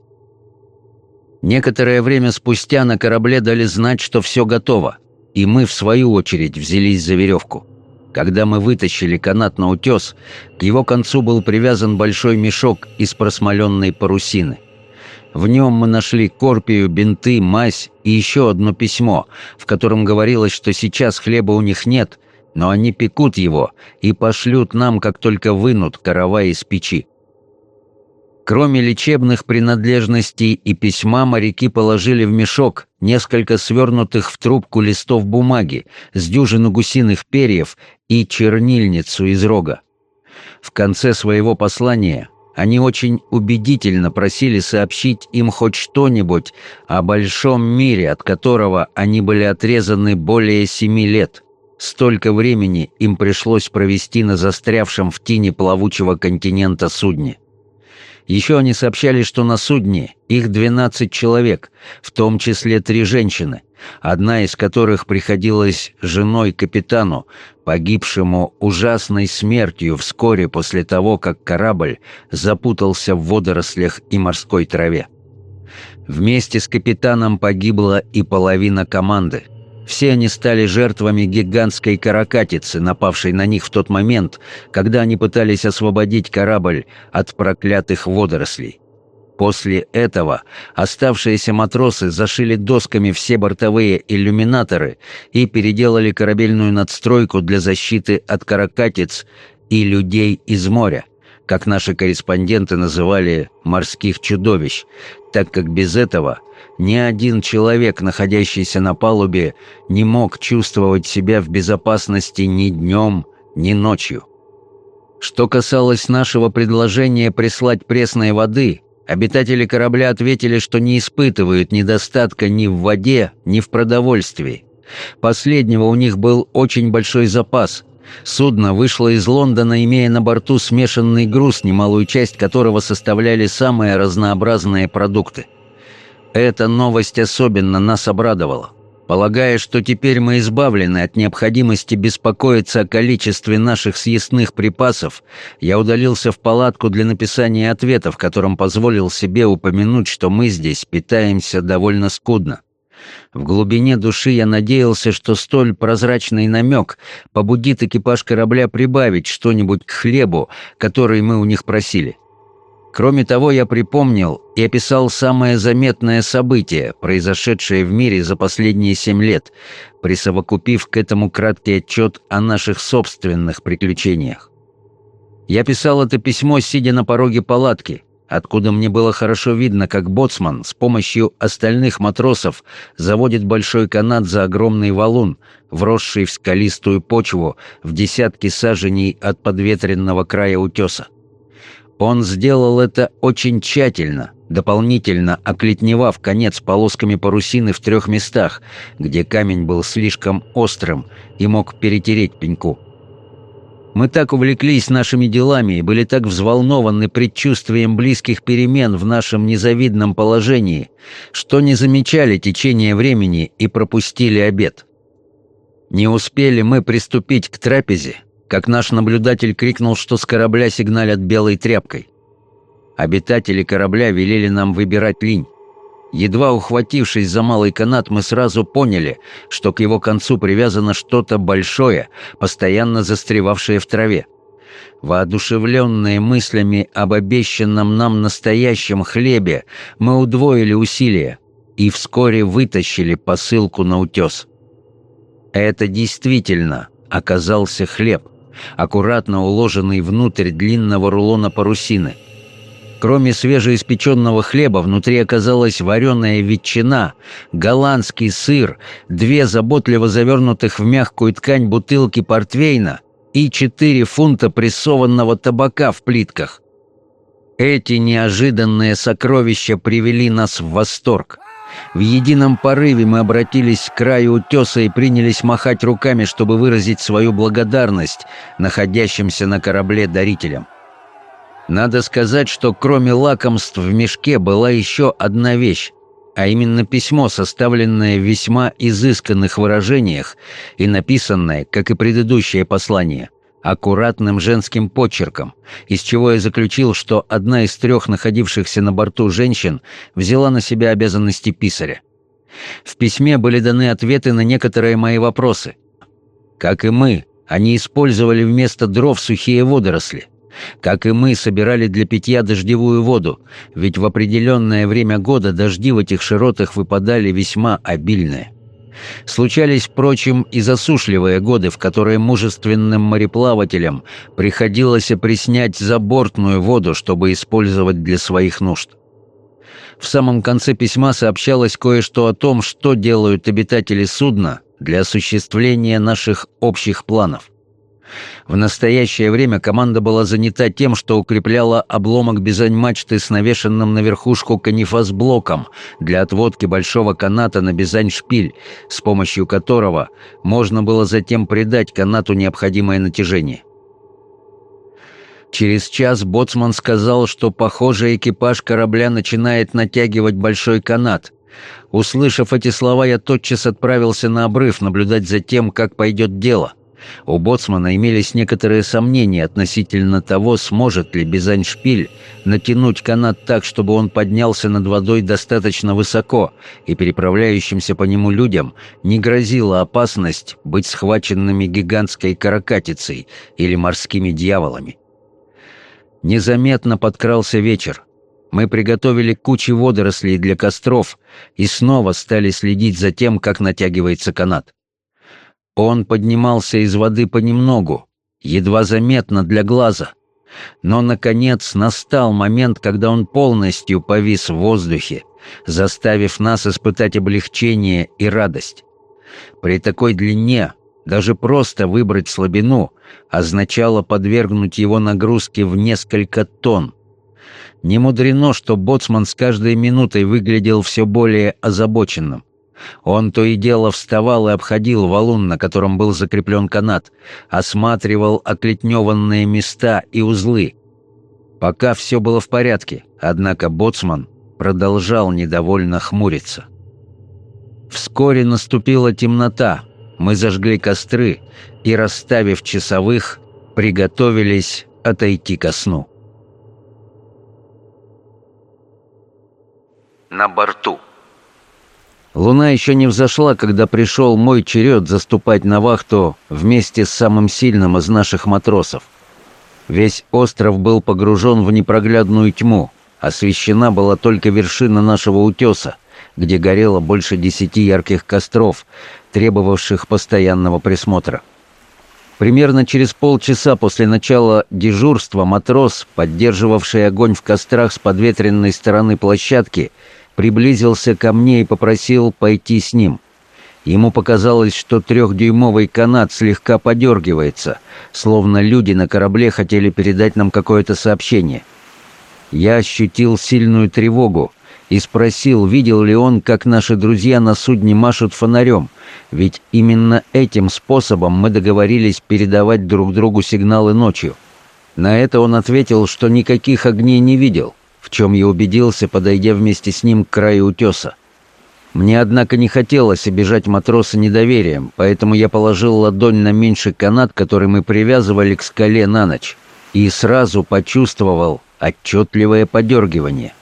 Некоторое время спустя на корабле дали знать, что все готово, и мы, в свою очередь, взялись за веревку. Когда мы вытащили канат на утес, к его концу был привязан большой мешок из просмоленной парусины. В нем мы нашли корпию, бинты, мазь и еще одно письмо, в котором говорилось, что сейчас хлеба у них нет, но они пекут его и пошлют нам, как только вынут каравай из печи. Кроме лечебных принадлежностей и письма моряки положили в мешок несколько свернутых в трубку листов бумаги, с дюжину гусиных перьев и чернильницу из рога. В конце своего послания они очень убедительно просили сообщить им хоть что-нибудь о большом мире, от которого они были отрезаны более семи лет. Столько времени им пришлось провести на застрявшем в тени плавучего континента судне. Еще они сообщали, что на судне их 12 человек, в том числе три женщины, одна из которых приходилась женой капитану, погибшему ужасной смертью вскоре после того, как корабль запутался в водорослях и морской траве. Вместе с капитаном погибла и половина команды – все они стали жертвами гигантской каракатицы, напавшей на них в тот момент, когда они пытались освободить корабль от проклятых водорослей. После этого оставшиеся матросы зашили досками все бортовые иллюминаторы и переделали корабельную надстройку для защиты от каракатиц и людей из моря как наши корреспонденты называли «морских чудовищ», так как без этого ни один человек, находящийся на палубе, не мог чувствовать себя в безопасности ни днем, ни ночью. Что касалось нашего предложения прислать пресной воды, обитатели корабля ответили, что не испытывают недостатка ни в воде, ни в продовольствии. Последнего у них был очень большой запас, Судно вышло из Лондона, имея на борту смешанный груз, немалую часть которого составляли самые разнообразные продукты. Эта новость особенно нас обрадовала. Полагая, что теперь мы избавлены от необходимости беспокоиться о количестве наших съестных припасов, я удалился в палатку для написания ответа, в котором позволил себе упомянуть, что мы здесь питаемся довольно скудно. В глубине души я надеялся, что столь прозрачный намек побудит экипаж корабля прибавить что-нибудь к хлебу, который мы у них просили. Кроме того, я припомнил и описал самое заметное событие, произошедшее в мире за последние семь лет, присовокупив к этому краткий отчет о наших собственных приключениях. Я писал это письмо, сидя на пороге палатки – откуда мне было хорошо видно, как боцман с помощью остальных матросов заводит большой канат за огромный валун, вросший в скалистую почву в десятки саженей от подветренного края утеса. Он сделал это очень тщательно, дополнительно оклетневав конец полосками парусины в трех местах, где камень был слишком острым и мог перетереть пеньку. Мы так увлеклись нашими делами и были так взволнованы предчувствием близких перемен в нашем незавидном положении, что не замечали течение времени и пропустили обед. Не успели мы приступить к трапезе, как наш наблюдатель крикнул, что с корабля сигналят белой тряпкой. Обитатели корабля велели нам выбирать линь. Едва ухватившись за малый канат, мы сразу поняли, что к его концу привязано что-то большое, постоянно застревавшее в траве. Воодушевленные мыслями об обещанном нам настоящем хлебе, мы удвоили усилия и вскоре вытащили посылку на утес. Это действительно оказался хлеб, аккуратно уложенный внутрь длинного рулона парусины – Кроме свежеиспеченного хлеба, внутри оказалась вареная ветчина, голландский сыр, две заботливо завернутых в мягкую ткань бутылки портвейна и четыре фунта прессованного табака в плитках. Эти неожиданные сокровища привели нас в восторг. В едином порыве мы обратились к краю утеса и принялись махать руками, чтобы выразить свою благодарность находящимся на корабле дарителям. Надо сказать, что кроме лакомств в мешке была еще одна вещь, а именно письмо, составленное в весьма изысканных выражениях и написанное, как и предыдущее послание, аккуратным женским почерком, из чего я заключил, что одна из трех находившихся на борту женщин взяла на себя обязанности писаря. В письме были даны ответы на некоторые мои вопросы. Как и мы, они использовали вместо дров сухие водоросли – как и мы, собирали для питья дождевую воду, ведь в определенное время года дожди в этих широтах выпадали весьма обильные. Случались, впрочем, и засушливые годы, в которые мужественным мореплавателям приходилось опреснять забортную воду, чтобы использовать для своих нужд. В самом конце письма сообщалось кое-что о том, что делают обитатели судна для осуществления наших общих планов – в настоящее время команда была занята тем, что укрепляла обломок бизань-мачты с навешенным на верхушку канифас-блоком для отводки большого каната на бизань-шпиль, с помощью которого можно было затем придать канату необходимое натяжение. Через час боцман сказал, что, похоже, экипаж корабля начинает натягивать большой канат. Услышав эти слова, я тотчас отправился на обрыв наблюдать за тем, как пойдет дело. У Боцмана имелись некоторые сомнения относительно того, сможет ли Бизаньшпиль натянуть канат так, чтобы он поднялся над водой достаточно высоко, и переправляющимся по нему людям не грозила опасность быть схваченными гигантской каракатицей или морскими дьяволами. Незаметно подкрался вечер. Мы приготовили кучи водорослей для костров и снова стали следить за тем, как натягивается канат. Он поднимался из воды понемногу, едва заметно для глаза. Но, наконец, настал момент, когда он полностью повис в воздухе, заставив нас испытать облегчение и радость. При такой длине даже просто выбрать слабину означало подвергнуть его нагрузке в несколько тонн. Не мудрено, что боцман с каждой минутой выглядел все более озабоченным. Он то и дело вставал и обходил валун, на котором был закреплен канат, осматривал оклетневанные места и узлы. Пока все было в порядке, однако боцман продолжал недовольно хмуриться. Вскоре наступила темнота, мы зажгли костры и, расставив часовых, приготовились отойти ко сну. На борту. Луна еще не взошла, когда пришел мой черед заступать на вахту вместе с самым сильным из наших матросов. Весь остров был погружен в непроглядную тьму. Освещена была только вершина нашего утеса, где горело больше десяти ярких костров, требовавших постоянного присмотра. Примерно через полчаса после начала дежурства матрос, поддерживавший огонь в кострах с подветренной стороны площадки, приблизился ко мне и попросил пойти с ним. Ему показалось, что трехдюймовый канат слегка подергивается, словно люди на корабле хотели передать нам какое-то сообщение. Я ощутил сильную тревогу и спросил, видел ли он, как наши друзья на судне машут фонарем, ведь именно этим способом мы договорились передавать друг другу сигналы ночью. На это он ответил, что никаких огней не видел, в чем я убедился, подойдя вместе с ним к краю утеса. Мне, однако, не хотелось обижать матроса недоверием, поэтому я положил ладонь на меньший канат, который мы привязывали к скале на ночь, и сразу почувствовал отчетливое подергивание.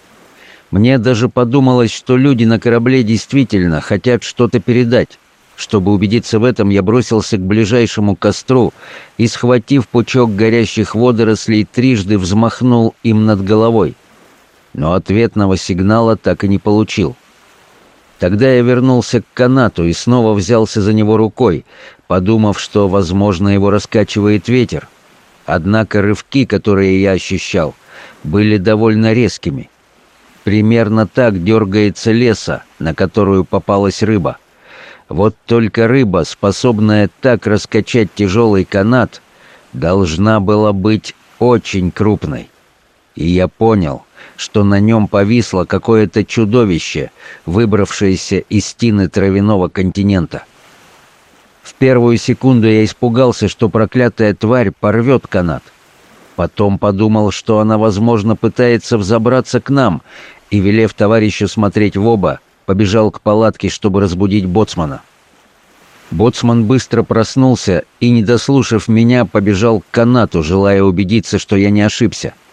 Мне даже подумалось, что люди на корабле действительно хотят что-то передать. Чтобы убедиться в этом, я бросился к ближайшему костру и, схватив пучок горящих водорослей, трижды взмахнул им над головой но ответного сигнала так и не получил. Тогда я вернулся к канату и снова взялся за него рукой, подумав, что, возможно, его раскачивает ветер. Однако рывки, которые я ощущал, были довольно резкими. Примерно так дергается леса, на которую попалась рыба. Вот только рыба, способная так раскачать тяжелый канат, должна была быть очень крупной. И я понял, что на нем повисло какое-то чудовище, выбравшееся из стены травяного континента. В первую секунду я испугался, что проклятая тварь порвет канат. Потом подумал, что она, возможно, пытается взобраться к нам, и, велев товарищу смотреть в оба, побежал к палатке, чтобы разбудить боцмана. Боцман быстро проснулся и, не дослушав меня, побежал к канату, желая убедиться, что я не ошибся. —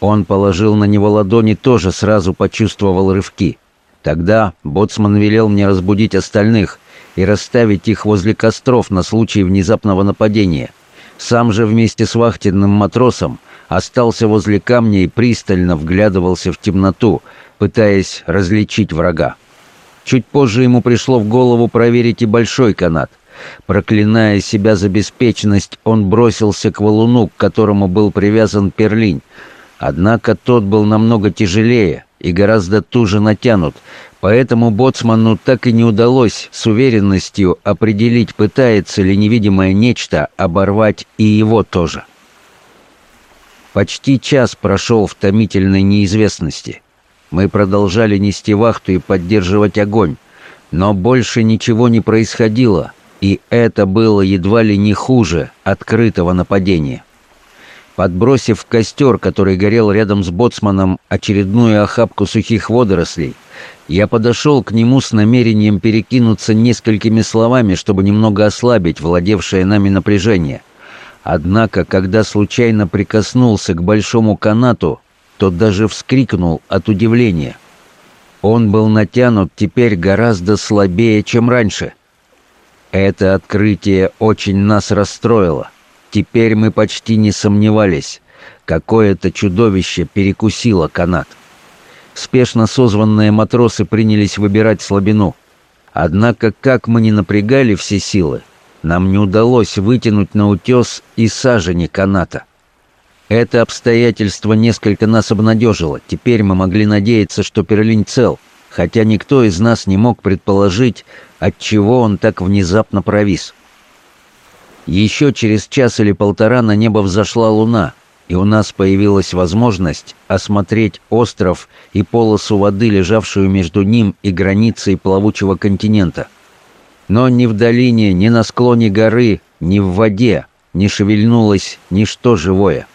он положил на него ладони, тоже сразу почувствовал рывки. Тогда боцман велел мне разбудить остальных и расставить их возле костров на случай внезапного нападения. Сам же вместе с вахтенным матросом остался возле камня и пристально вглядывался в темноту, пытаясь различить врага. Чуть позже ему пришло в голову проверить и большой канат. Проклиная себя за беспечность, он бросился к валуну, к которому был привязан перлинь, Однако тот был намного тяжелее и гораздо туже натянут, поэтому боцману так и не удалось с уверенностью определить, пытается ли невидимое нечто оборвать и его тоже. Почти час прошел в томительной неизвестности. Мы продолжали нести вахту и поддерживать огонь, но больше ничего не происходило, и это было едва ли не хуже открытого нападения подбросив в костер, который горел рядом с боцманом, очередную охапку сухих водорослей, я подошел к нему с намерением перекинуться несколькими словами, чтобы немного ослабить владевшее нами напряжение. Однако, когда случайно прикоснулся к большому канату, тот даже вскрикнул от удивления. Он был натянут теперь гораздо слабее, чем раньше. Это открытие очень нас расстроило. — Теперь мы почти не сомневались. Какое-то чудовище перекусило канат. Спешно созванные матросы принялись выбирать слабину. Однако, как мы не напрягали все силы, нам не удалось вытянуть на утес и сажени каната. Это обстоятельство несколько нас обнадежило. Теперь мы могли надеяться, что Перлинь цел, хотя никто из нас не мог предположить, от чего он так внезапно провис. Еще через час или полтора на небо взошла луна, и у нас появилась возможность осмотреть остров и полосу воды, лежавшую между ним и границей плавучего континента. Но ни в долине, ни на склоне горы, ни в воде не шевельнулось ничто живое.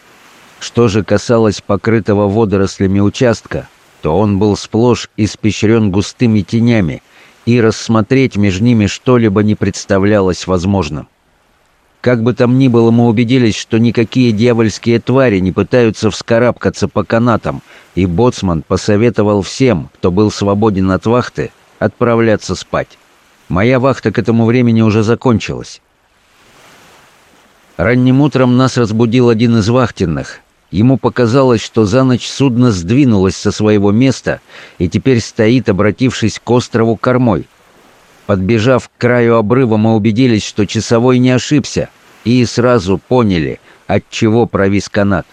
Что же касалось покрытого водорослями участка, то он был сплошь испещрен густыми тенями, и рассмотреть между ними что-либо не представлялось возможным. Как бы там ни было, мы убедились, что никакие дьявольские твари не пытаются вскарабкаться по канатам, и боцман посоветовал всем, кто был свободен от вахты, отправляться спать. Моя вахта к этому времени уже закончилась. Ранним утром нас разбудил один из вахтенных. Ему показалось, что за ночь судно сдвинулось со своего места и теперь стоит, обратившись к острову кормой — Подбежав к краю обрыва, мы убедились, что часовой не ошибся, и сразу поняли, от чего провис канат.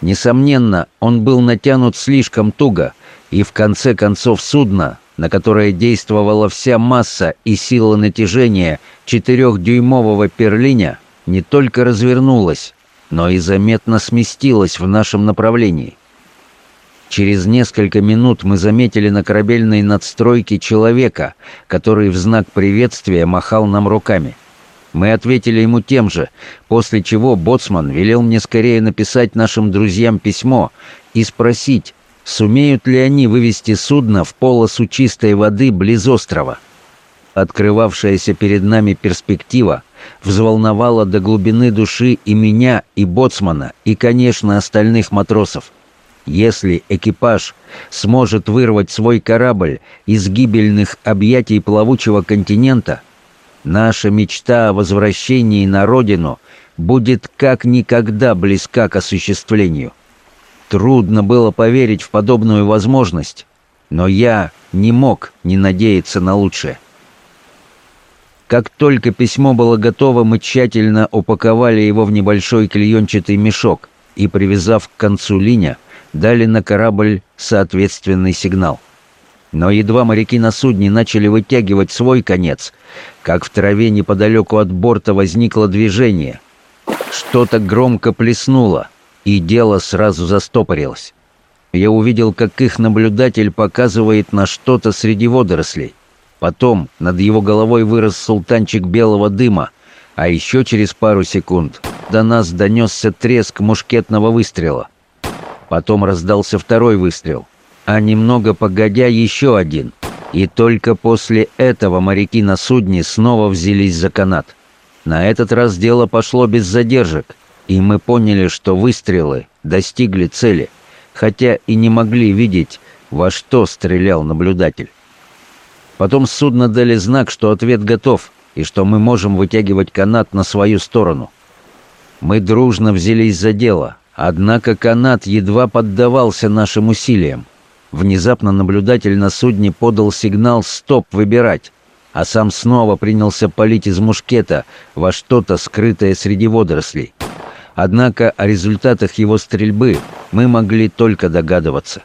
Несомненно, он был натянут слишком туго, и в конце концов судно, на которое действовала вся масса и сила натяжения четырехдюймового перлиня, не только развернулось, но и заметно сместилось в нашем направлении. Через несколько минут мы заметили на корабельной надстройке человека, который в знак приветствия махал нам руками. Мы ответили ему тем же, после чего боцман велел мне скорее написать нашим друзьям письмо и спросить, сумеют ли они вывести судно в полосу чистой воды близ острова. Открывавшаяся перед нами перспектива взволновала до глубины души и меня, и боцмана, и, конечно, остальных матросов. Если экипаж сможет вырвать свой корабль из гибельных объятий плавучего континента, наша мечта о возвращении на родину будет как никогда близка к осуществлению. Трудно было поверить в подобную возможность, но я не мог не надеяться на лучшее. Как только письмо было готово, мы тщательно упаковали его в небольшой клеенчатый мешок и, привязав к концу линия, дали на корабль соответственный сигнал. Но едва моряки на судне начали вытягивать свой конец, как в траве неподалеку от борта возникло движение. Что-то громко плеснуло, и дело сразу застопорилось. Я увидел, как их наблюдатель показывает на что-то среди водорослей. Потом над его головой вырос султанчик белого дыма, а еще через пару секунд до нас донесся треск мушкетного выстрела — Потом раздался второй выстрел, а немного погодя еще один. И только после этого моряки на судне снова взялись за канат. На этот раз дело пошло без задержек, и мы поняли, что выстрелы достигли цели, хотя и не могли видеть, во что стрелял наблюдатель. Потом судно дали знак, что ответ готов, и что мы можем вытягивать канат на свою сторону. Мы дружно взялись за дело, Однако канат едва поддавался нашим усилиям. Внезапно наблюдатель на судне подал сигнал «Стоп! Выбирать!», а сам снова принялся палить из мушкета во что-то, скрытое среди водорослей. Однако о результатах его стрельбы мы могли только догадываться.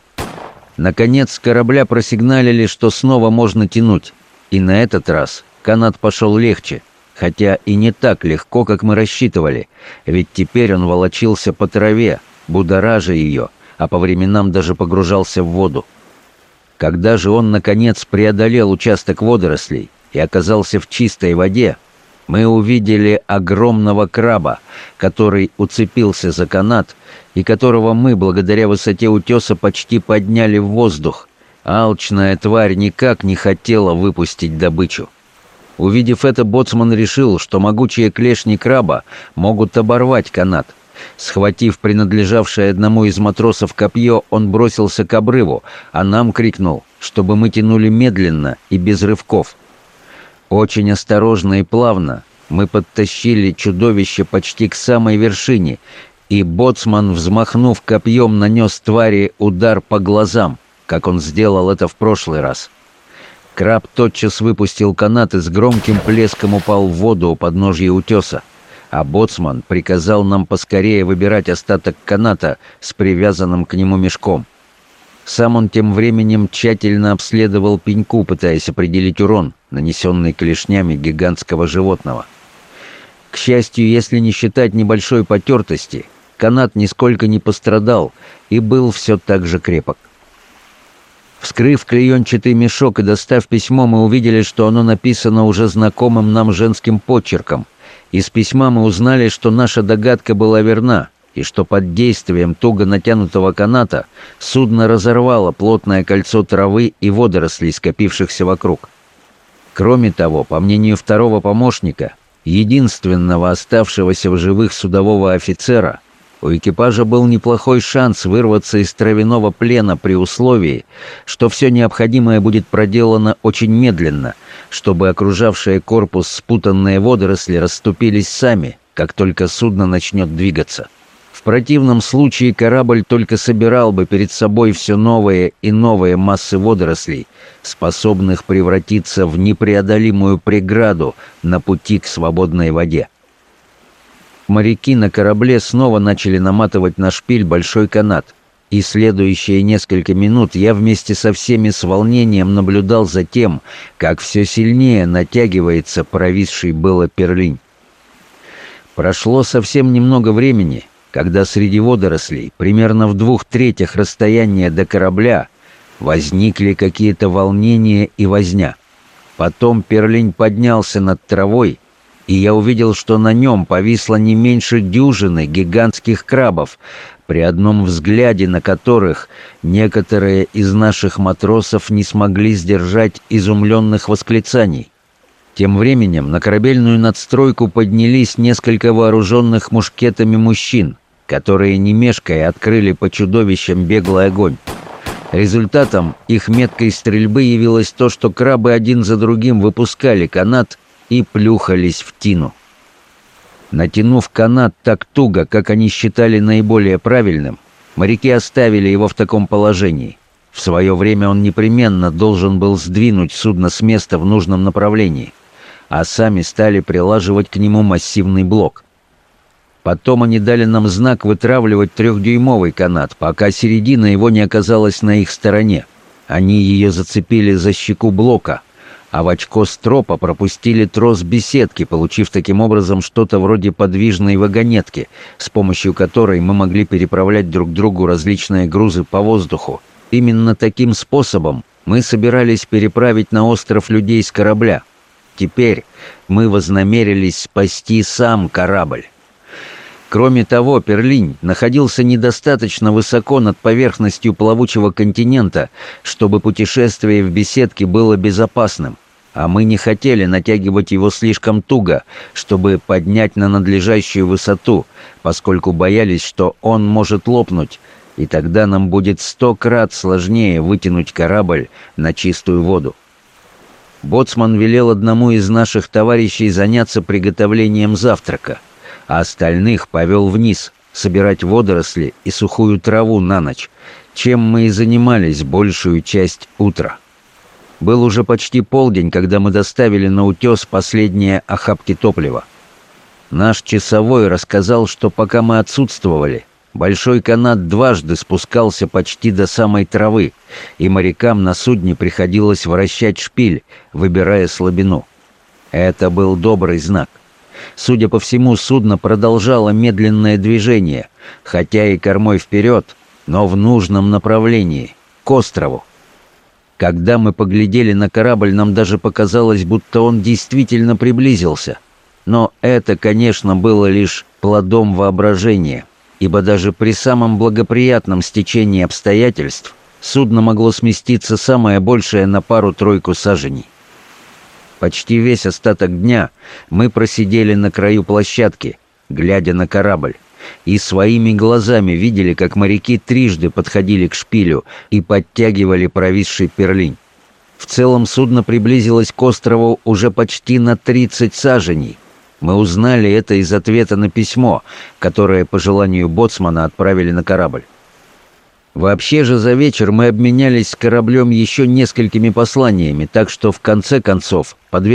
Наконец, корабля просигналили, что снова можно тянуть, и на этот раз канат пошел легче — Хотя и не так легко, как мы рассчитывали, ведь теперь он волочился по траве, будоража ее, а по временам даже погружался в воду. Когда же он, наконец, преодолел участок водорослей и оказался в чистой воде, мы увидели огромного краба, который уцепился за канат и которого мы, благодаря высоте утеса, почти подняли в воздух. Алчная тварь никак не хотела выпустить добычу. Увидев это, боцман решил, что могучие клешни краба могут оборвать канат. Схватив принадлежавшее одному из матросов копье, он бросился к обрыву, а нам крикнул, чтобы мы тянули медленно и без рывков. Очень осторожно и плавно мы подтащили чудовище почти к самой вершине, и боцман, взмахнув копьем, нанес твари удар по глазам, как он сделал это в прошлый раз. — Краб тотчас выпустил канат и с громким плеском упал в воду у подножья утеса, а боцман приказал нам поскорее выбирать остаток каната с привязанным к нему мешком. Сам он тем временем тщательно обследовал пеньку, пытаясь определить урон, нанесенный клешнями гигантского животного. К счастью, если не считать небольшой потертости, канат нисколько не пострадал и был все так же крепок. Вскрыв клеенчатый мешок и достав письмо, мы увидели, что оно написано уже знакомым нам женским почерком. Из письма мы узнали, что наша догадка была верна, и что под действием туго натянутого каната судно разорвало плотное кольцо травы и водорослей, скопившихся вокруг. Кроме того, по мнению второго помощника, единственного оставшегося в живых судового офицера – у экипажа был неплохой шанс вырваться из травяного плена при условии, что все необходимое будет проделано очень медленно, чтобы окружавшие корпус спутанные водоросли расступились сами, как только судно начнет двигаться. В противном случае корабль только собирал бы перед собой все новые и новые массы водорослей, способных превратиться в непреодолимую преграду на пути к свободной воде моряки на корабле снова начали наматывать на шпиль большой канат, и следующие несколько минут я вместе со всеми с волнением наблюдал за тем, как все сильнее натягивается провисший было перлинь. Прошло совсем немного времени, когда среди водорослей, примерно в двух третях расстояния до корабля, возникли какие-то волнения и возня. Потом перлинь поднялся над травой — и я увидел, что на нем повисло не меньше дюжины гигантских крабов, при одном взгляде на которых некоторые из наших матросов не смогли сдержать изумленных восклицаний. Тем временем на корабельную надстройку поднялись несколько вооруженных мушкетами мужчин, которые не мешкая открыли по чудовищам беглый огонь. Результатом их меткой стрельбы явилось то, что крабы один за другим выпускали канат и плюхались в тину. Натянув канат так туго, как они считали наиболее правильным, моряки оставили его в таком положении. В свое время он непременно должен был сдвинуть судно с места в нужном направлении, а сами стали прилаживать к нему массивный блок. Потом они дали нам знак вытравливать трехдюймовый канат, пока середина его не оказалась на их стороне. Они ее зацепили за щеку блока, а в очко стропа пропустили трос беседки, получив таким образом что-то вроде подвижной вагонетки, с помощью которой мы могли переправлять друг другу различные грузы по воздуху. Именно таким способом мы собирались переправить на остров людей с корабля. Теперь мы вознамерились спасти сам корабль. Кроме того, Перлинь находился недостаточно высоко над поверхностью плавучего континента, чтобы путешествие в беседке было безопасным а мы не хотели натягивать его слишком туго, чтобы поднять на надлежащую высоту, поскольку боялись, что он может лопнуть, и тогда нам будет сто крат сложнее вытянуть корабль на чистую воду. Боцман велел одному из наших товарищей заняться приготовлением завтрака, а остальных повел вниз, собирать водоросли и сухую траву на ночь, чем мы и занимались большую часть утра. Был уже почти полдень, когда мы доставили на утес последние охапки топлива. Наш часовой рассказал, что пока мы отсутствовали, большой канат дважды спускался почти до самой травы, и морякам на судне приходилось вращать шпиль, выбирая слабину. Это был добрый знак. Судя по всему, судно продолжало медленное движение, хотя и кормой вперед, но в нужном направлении, к острову. Когда мы поглядели на корабль, нам даже показалось, будто он действительно приблизился. Но это, конечно, было лишь плодом воображения, ибо даже при самом благоприятном стечении обстоятельств судно могло сместиться самое большее на пару-тройку саженей. Почти весь остаток дня мы просидели на краю площадки, глядя на корабль и своими глазами видели, как моряки трижды подходили к шпилю и подтягивали провисший перлинь. В целом судно приблизилось к острову уже почти на 30 саженей. Мы узнали это из ответа на письмо, которое по желанию боцмана отправили на корабль. Вообще же за вечер мы обменялись с кораблем еще несколькими посланиями, так что в конце концов подвергли